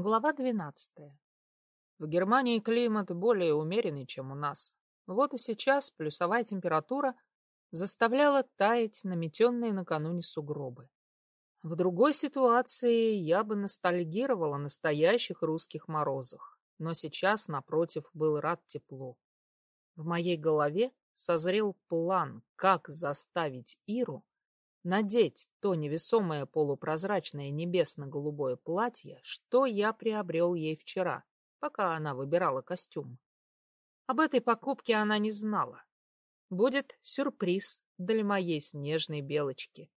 Глава 12. В Германии климат более умеренный, чем у нас. Вот и сейчас плюсовая температура заставляла таять наметенные накануне сугробы. В другой ситуации я бы ностальгировала о настоящих русских морозах, но сейчас, напротив, был рад теплу. В моей голове созрел план, как заставить Иру надеть то невесомое полупрозрачное небесно-голубое платье, что я приобрел ей вчера, пока она выбирала костюм. Об этой покупке она не знала. Будет сюрприз для моей снежной белочки.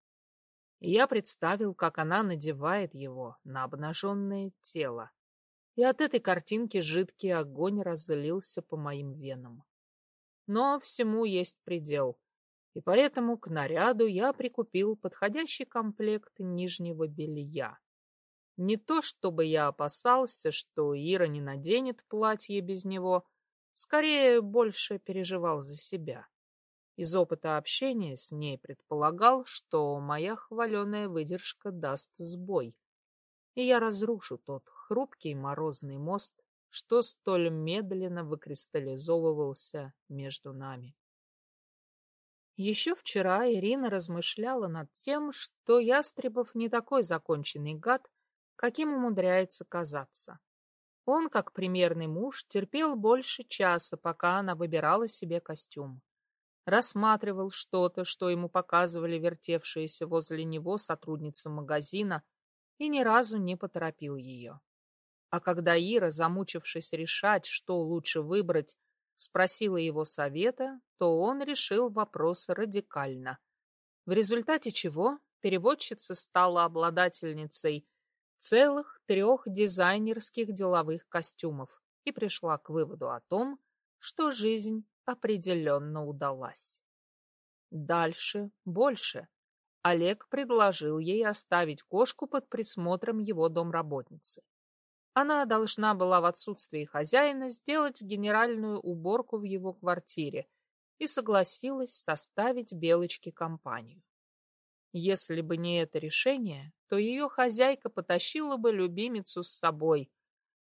Я представил, как она надевает его на обнаженное тело. И от этой картинки жидкий огонь разлился по моим венам. Но всему есть предел — и поэтому к наряду я прикупил подходящий комплект нижнего белья. Не то чтобы я опасался, что Ира не наденет платье без него, скорее больше переживал за себя. Из опыта общения с ней предполагал, что моя хваленая выдержка даст сбой, и я разрушу тот хрупкий морозный мост, что столь медленно выкристаллизовывался между нами. Еще вчера Ирина размышляла над тем, что Ястребов не такой законченный гад, каким умудряется казаться. Он, как примерный муж, терпел больше часа, пока она выбирала себе костюм. Рассматривал что-то, что ему показывали вертевшиеся возле него сотрудницы магазина, и ни разу не поторопил ее. А когда Ира, замучившись решать, что лучше выбрать, спросила его совета, то он решил вопрос радикально. В результате чего переводчица стала обладательницей целых трех дизайнерских деловых костюмов и пришла к выводу о том, что жизнь определенно удалась. Дальше больше. Олег предложил ей оставить кошку под присмотром его домработницы. Она должна была в отсутствии хозяина сделать генеральную уборку в его квартире и согласилась составить Белочке компанию. Если бы не это решение, то ее хозяйка потащила бы любимицу с собой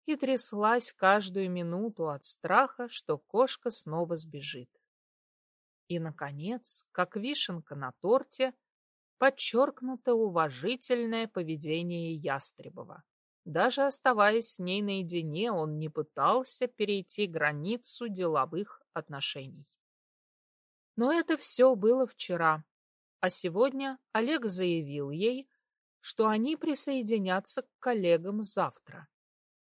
и тряслась каждую минуту от страха, что кошка снова сбежит. И, наконец, как вишенка на торте, подчеркнуто уважительное поведение Ястребова. Даже оставаясь с ней наедине, он не пытался перейти границу деловых отношений. Но это все было вчера, а сегодня Олег заявил ей, что они присоединятся к коллегам завтра.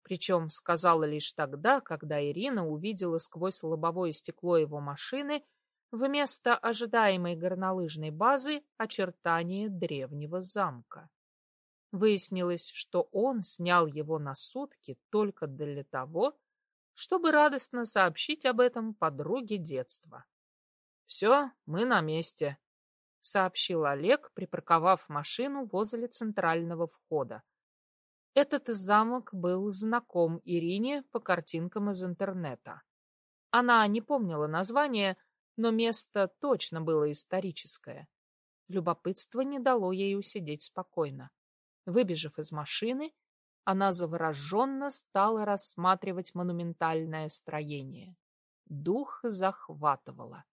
Причем сказала лишь тогда, когда Ирина увидела сквозь лобовое стекло его машины вместо ожидаемой горнолыжной базы очертания древнего замка. Выяснилось, что он снял его на сутки только для того, чтобы радостно сообщить об этом подруге детства. «Все, мы на месте», — сообщил Олег, припарковав машину возле центрального входа. Этот замок был знаком Ирине по картинкам из интернета. Она не помнила название, но место точно было историческое. Любопытство не дало ей усидеть спокойно. Выбежав из машины, она завороженно стала рассматривать монументальное строение. Дух захватывало.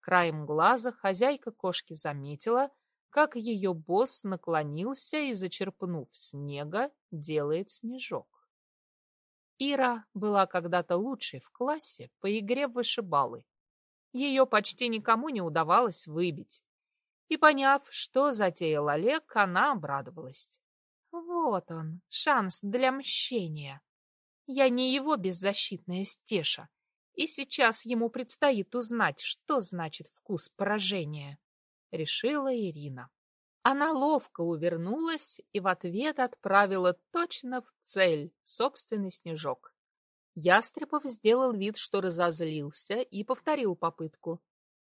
Краем глаза хозяйка кошки заметила, как ее босс наклонился и, зачерпнув снега, делает снежок. Ира была когда-то лучшей в классе по игре в вышибалы. Ее почти никому не удавалось выбить. И поняв, что затеял Олег, она обрадовалась. Вот он, шанс для мщения. Я не его беззащитная стеша, и сейчас ему предстоит узнать, что значит вкус поражения, — решила Ирина. Она ловко увернулась и в ответ отправила точно в цель собственный снежок. Ястребов сделал вид, что разозлился, и повторил попытку.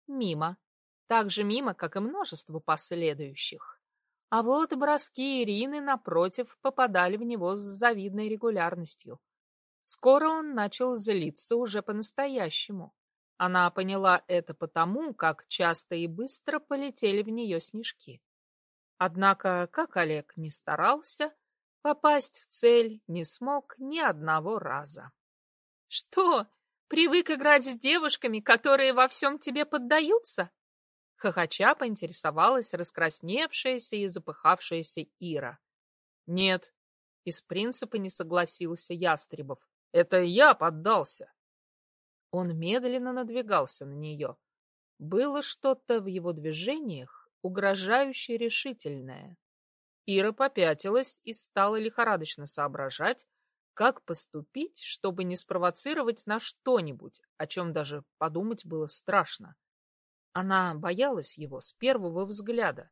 Мимо так же мимо, как и множество последующих. А вот броски Ирины, напротив, попадали в него с завидной регулярностью. Скоро он начал злиться уже по-настоящему. Она поняла это потому, как часто и быстро полетели в нее снежки. Однако, как Олег не старался, попасть в цель не смог ни одного раза. «Что, привык играть с девушками, которые во всем тебе поддаются?» Хохоча поинтересовалась раскрасневшаяся и запыхавшаяся Ира. «Нет», — из принципа не согласился Ястребов. «Это я поддался». Он медленно надвигался на нее. Было что-то в его движениях, угрожающе решительное. Ира попятилась и стала лихорадочно соображать, как поступить, чтобы не спровоцировать на что-нибудь, о чем даже подумать было страшно. Она боялась его с первого взгляда,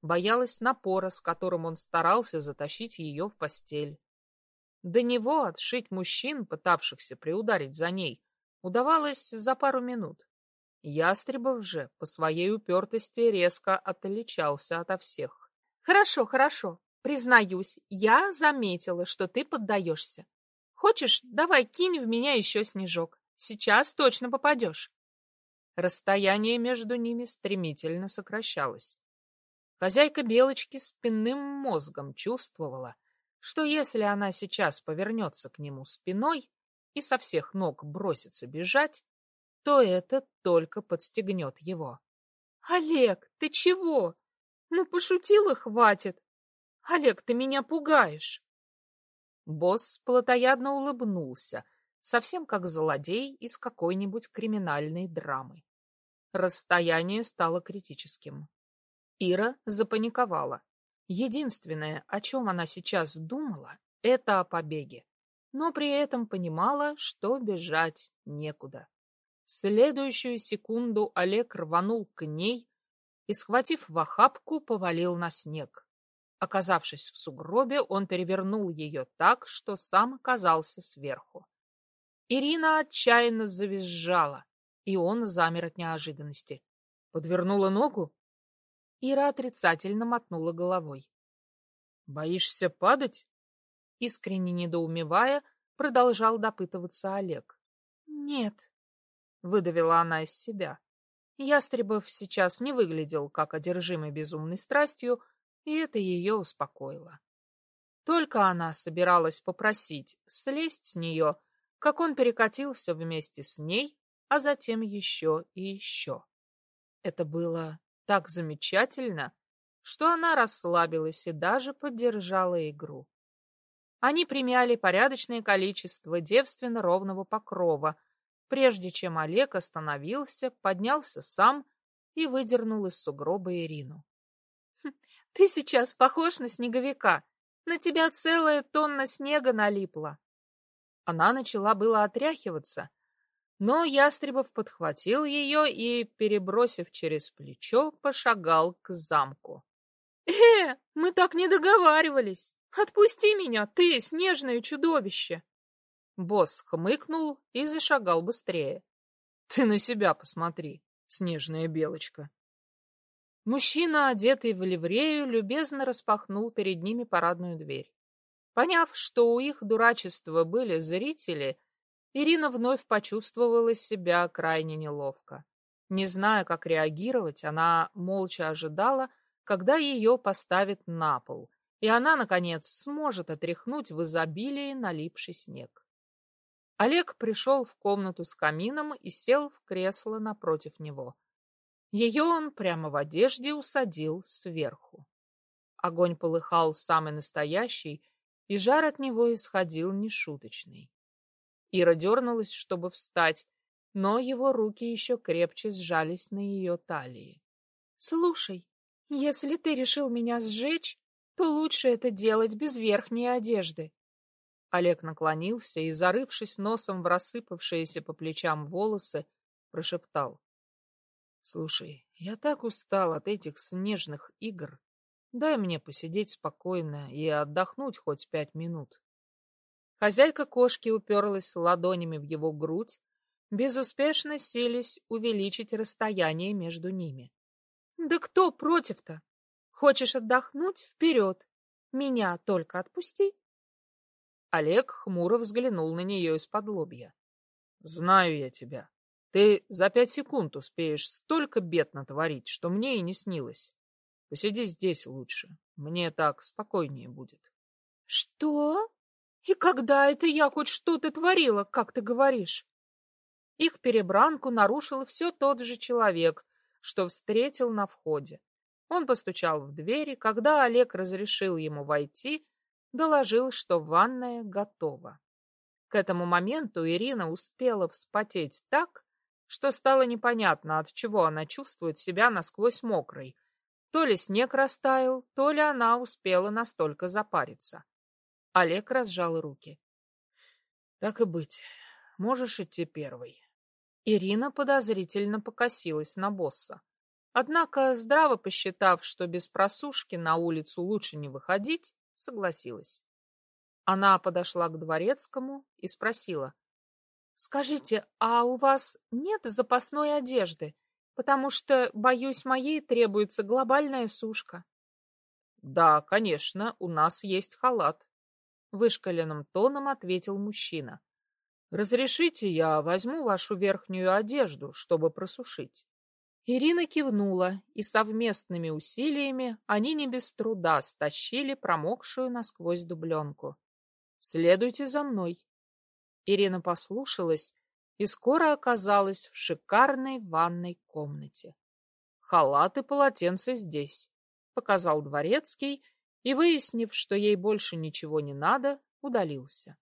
боялась напора, с которым он старался затащить ее в постель. До него отшить мужчин, пытавшихся приударить за ней, удавалось за пару минут. Ястребов же по своей упертости резко отличался ото всех. «Хорошо, хорошо. Признаюсь, я заметила, что ты поддаешься. Хочешь, давай кинь в меня еще снежок. Сейчас точно попадешь». Расстояние между ними стремительно сокращалось. Хозяйка Белочки спинным мозгом чувствовала, что если она сейчас повернется к нему спиной и со всех ног бросится бежать, то это только подстегнет его. «Олег, ты чего? Ну, пошутила, хватит. Олег, ты меня пугаешь!» Босс плотоядно улыбнулся, совсем как злодей из какой-нибудь криминальной драмы. Расстояние стало критическим. Ира запаниковала. Единственное, о чем она сейчас думала, это о побеге, но при этом понимала, что бежать некуда. В следующую секунду Олег рванул к ней и, схватив в охапку, повалил на снег. Оказавшись в сугробе, он перевернул ее так, что сам оказался сверху. Ирина отчаянно завизжала и он замер от неожиданности. Подвернула ногу? Ира отрицательно мотнула головой. «Боишься падать?» Искренне недоумевая, продолжал допытываться Олег. «Нет», — выдавила она из себя. Ястребов сейчас не выглядел как одержимый безумной страстью, и это ее успокоило. Только она собиралась попросить слезть с нее, как он перекатился вместе с ней а затем еще и еще. Это было так замечательно, что она расслабилась и даже поддержала игру. Они примяли порядочное количество девственно ровного покрова, прежде чем Олег остановился, поднялся сам и выдернул из сугроба Ирину. «Хм, «Ты сейчас похож на снеговика. На тебя целая тонна снега налипла». Она начала было отряхиваться, но Ястребов подхватил ее и, перебросив через плечо, пошагал к замку. «Э, мы так не договаривались! Отпусти меня, ты, снежное чудовище!» Босс хмыкнул и зашагал быстрее. «Ты на себя посмотри, снежная белочка!» Мужчина, одетый в ливрею, любезно распахнул перед ними парадную дверь. Поняв, что у их дурачества были зрители, Ирина вновь почувствовала себя крайне неловко. Не зная, как реагировать, она молча ожидала, когда ее поставят на пол, и она, наконец, сможет отряхнуть в изобилии налипший снег. Олег пришел в комнату с камином и сел в кресло напротив него. Ее он прямо в одежде усадил сверху. Огонь полыхал самый настоящий, и жар от него исходил нешуточный. Ира дернулась, чтобы встать, но его руки еще крепче сжались на ее талии. «Слушай, если ты решил меня сжечь, то лучше это делать без верхней одежды». Олег наклонился и, зарывшись носом в рассыпавшиеся по плечам волосы, прошептал. «Слушай, я так устал от этих снежных игр. Дай мне посидеть спокойно и отдохнуть хоть пять минут». Хозяйка кошки уперлась ладонями в его грудь, безуспешно селись увеличить расстояние между ними. «Да кто против-то? Хочешь отдохнуть? Вперед! Меня только отпусти!» Олег хмуро взглянул на нее из-под лобья. «Знаю я тебя. Ты за пять секунд успеешь столько бед натворить, что мне и не снилось. Посиди здесь лучше. Мне так спокойнее будет». Что? И когда это я хоть что-то творила, как ты говоришь? Их перебранку нарушил все тот же человек, что встретил на входе. Он постучал в двери, когда Олег разрешил ему войти, доложил, что ванная готова. К этому моменту Ирина успела вспотеть так, что стало непонятно, от чего она чувствует себя насквозь мокрой. То ли снег растаял, то ли она успела настолько запариться. Олег разжал руки. — Так и быть, можешь идти первой. Ирина подозрительно покосилась на босса. Однако, здраво посчитав, что без просушки на улицу лучше не выходить, согласилась. Она подошла к дворецкому и спросила. — Скажите, а у вас нет запасной одежды? Потому что, боюсь, моей требуется глобальная сушка. — Да, конечно, у нас есть халат. Вышкаленным тоном ответил мужчина. — Разрешите, я возьму вашу верхнюю одежду, чтобы просушить. Ирина кивнула, и совместными усилиями они не без труда стащили промокшую насквозь дубленку. «Следуйте за мной». Ирина послушалась и скоро оказалась в шикарной ванной комнате. «Халат и полотенце здесь», — показал дворецкий, и, выяснив, что ей больше ничего не надо, удалился.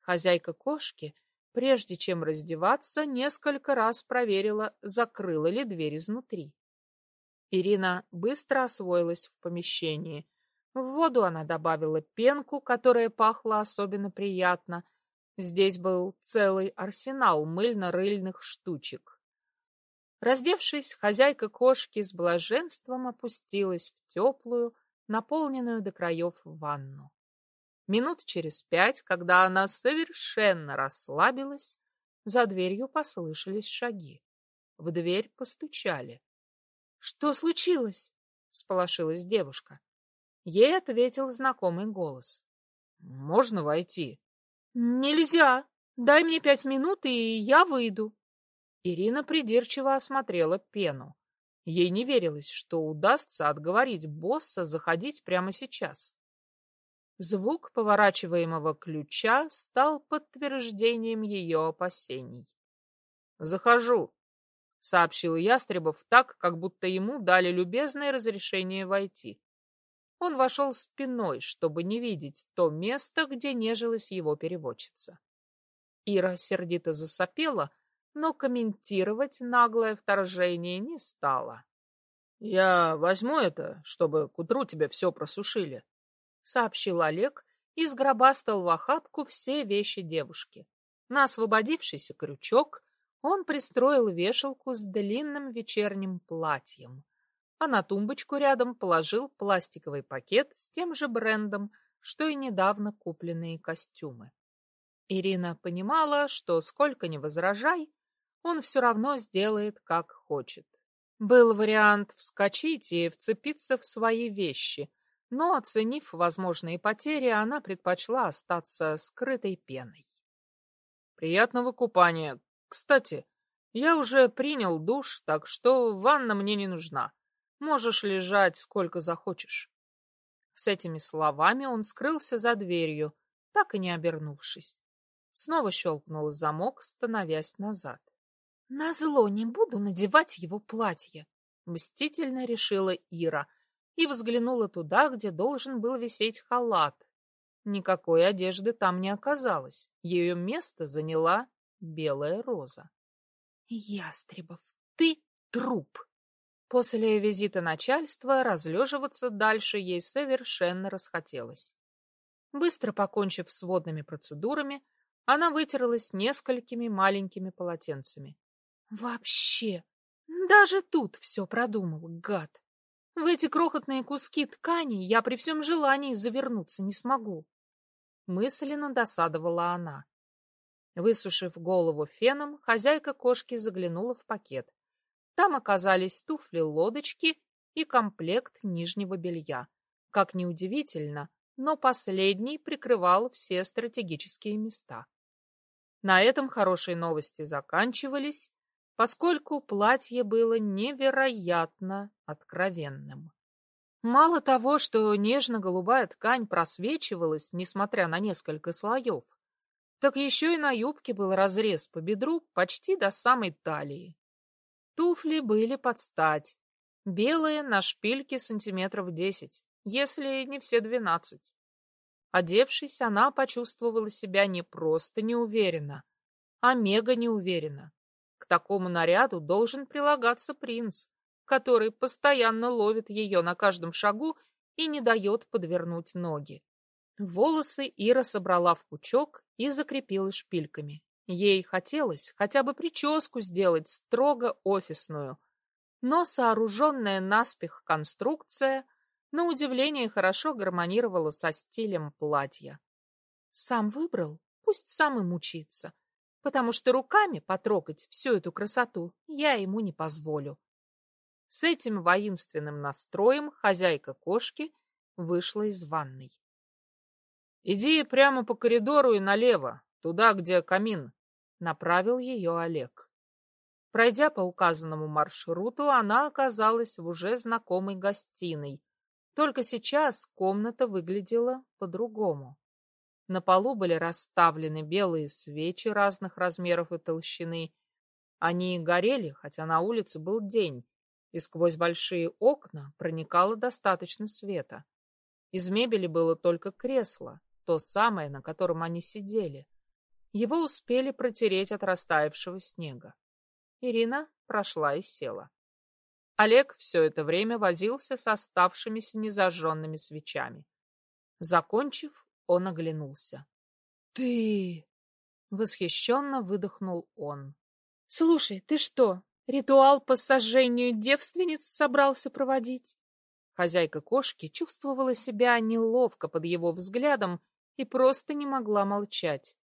Хозяйка кошки — прежде чем раздеваться, несколько раз проверила, закрыла ли дверь изнутри. Ирина быстро освоилась в помещении. В воду она добавила пенку, которая пахла особенно приятно. Здесь был целый арсенал мыльно-рыльных штучек. Раздевшись, хозяйка кошки с блаженством опустилась в теплую, наполненную до краев ванну. Минут через пять, когда она совершенно расслабилась, за дверью послышались шаги. В дверь постучали. — Что случилось? — сполошилась девушка. Ей ответил знакомый голос. — Можно войти? — Нельзя. Дай мне пять минут, и я выйду. Ирина придирчиво осмотрела пену. Ей не верилось, что удастся отговорить босса заходить прямо сейчас. Звук поворачиваемого ключа стал подтверждением ее опасений. «Захожу», — сообщил Ястребов так, как будто ему дали любезное разрешение войти. Он вошел спиной, чтобы не видеть то место, где нежилась его переводчица. Ира сердито засопела, но комментировать наглое вторжение не стала. — Я возьму это, чтобы к утру тебе все просушили, сообщил Олег и сгробастал в охапку все вещи девушки. На освободившийся крючок он пристроил вешалку с длинным вечерним платьем, а на тумбочку рядом положил пластиковый пакет с тем же брендом, что и недавно купленные костюмы. Ирина понимала, что сколько ни возражай, он все равно сделает, как хочет. Был вариант вскочить и вцепиться в свои вещи, но, оценив возможные потери, она предпочла остаться скрытой пеной. «Приятного купания. Кстати, я уже принял душ, так что ванна мне не нужна. Можешь лежать сколько захочешь». С этими словами он скрылся за дверью, так и не обернувшись. Снова щелкнул замок, становясь назад. «Назло не буду надевать его платье», — мстительно решила Ира, и взглянула туда, где должен был висеть халат. Никакой одежды там не оказалось. Ее место заняла белая роза. «Ястребов, ты труп!» После визита начальства разлеживаться дальше ей совершенно расхотелось. Быстро покончив с водными процедурами, она вытерлась несколькими маленькими полотенцами. «Вообще! Даже тут все продумал, гад!» В эти крохотные куски ткани я при всем желании завернуться не смогу. Мысленно досадовала она. Высушив голову феном, хозяйка кошки заглянула в пакет. Там оказались туфли-лодочки и комплект нижнего белья. Как ни удивительно, но последний прикрывал все стратегические места. На этом хорошие новости заканчивались, поскольку платье было невероятно откровенным. Мало того, что нежно-голубая ткань просвечивалась, несмотря на несколько слоев, так еще и на юбке был разрез по бедру почти до самой талии. Туфли были под стать, белые на шпильке сантиметров десять, если не все двенадцать. Одевшись, она почувствовала себя не просто неуверенно, а мега неуверенно. Такому наряду должен прилагаться принц, который постоянно ловит ее на каждом шагу и не дает подвернуть ноги. Волосы Ира собрала в пучок и закрепила шпильками. Ей хотелось хотя бы прическу сделать строго офисную, но сооруженная наспех конструкция на удивление хорошо гармонировала со стилем платья. Сам выбрал, пусть сам и мучится, потому что руками потрогать всю эту красоту я ему не позволю. С этим воинственным настроем хозяйка кошки вышла из ванной. «Иди прямо по коридору и налево, туда, где камин», — направил ее Олег. Пройдя по указанному маршруту, она оказалась в уже знакомой гостиной. Только сейчас комната выглядела по-другому. На полу были расставлены белые свечи разных размеров и толщины. Они горели, хотя на улице был день, и сквозь большие окна проникало достаточно света. Из мебели было только кресло, то самое, на котором они сидели. Его успели протереть от растаявшего снега. Ирина прошла и села. Олег все это время возился с оставшимися незажженными свечами. Закончив, он оглянулся. «Ты...» — восхищенно выдохнул он. «Слушай, ты что, ритуал по сожжению девственниц собрался проводить?» Хозяйка кошки чувствовала себя неловко под его взглядом и просто не могла молчать.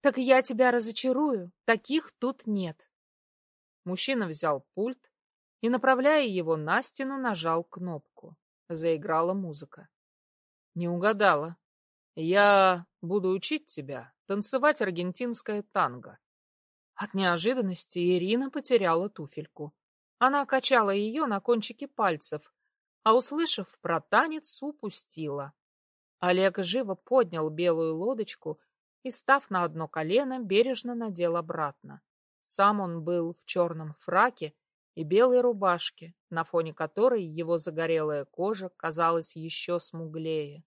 «Так я тебя разочарую, таких тут нет». Мужчина взял пульт и, направляя его на стену, нажал кнопку. Заиграла музыка. Не угадала. Я буду учить тебя танцевать аргентинское танго. От неожиданности Ирина потеряла туфельку. Она качала ее на кончике пальцев, а, услышав про танец, упустила. Олег живо поднял белую лодочку и, став на одно колено, бережно надел обратно. Сам он был в черном фраке и белой рубашке, на фоне которой его загорелая кожа казалась еще смуглее.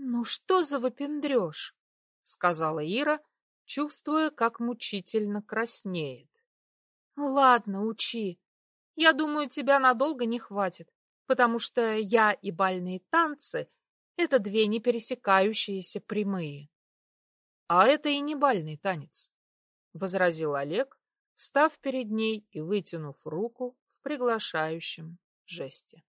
«Ну что за выпендрешь?» — сказала Ира, чувствуя, как мучительно краснеет. «Ладно, учи. Я думаю, тебя надолго не хватит, потому что я и бальные танцы — это две не пересекающиеся прямые». «А это и не бальный танец», — возразил Олег, встав перед ней и вытянув руку в приглашающем жесте.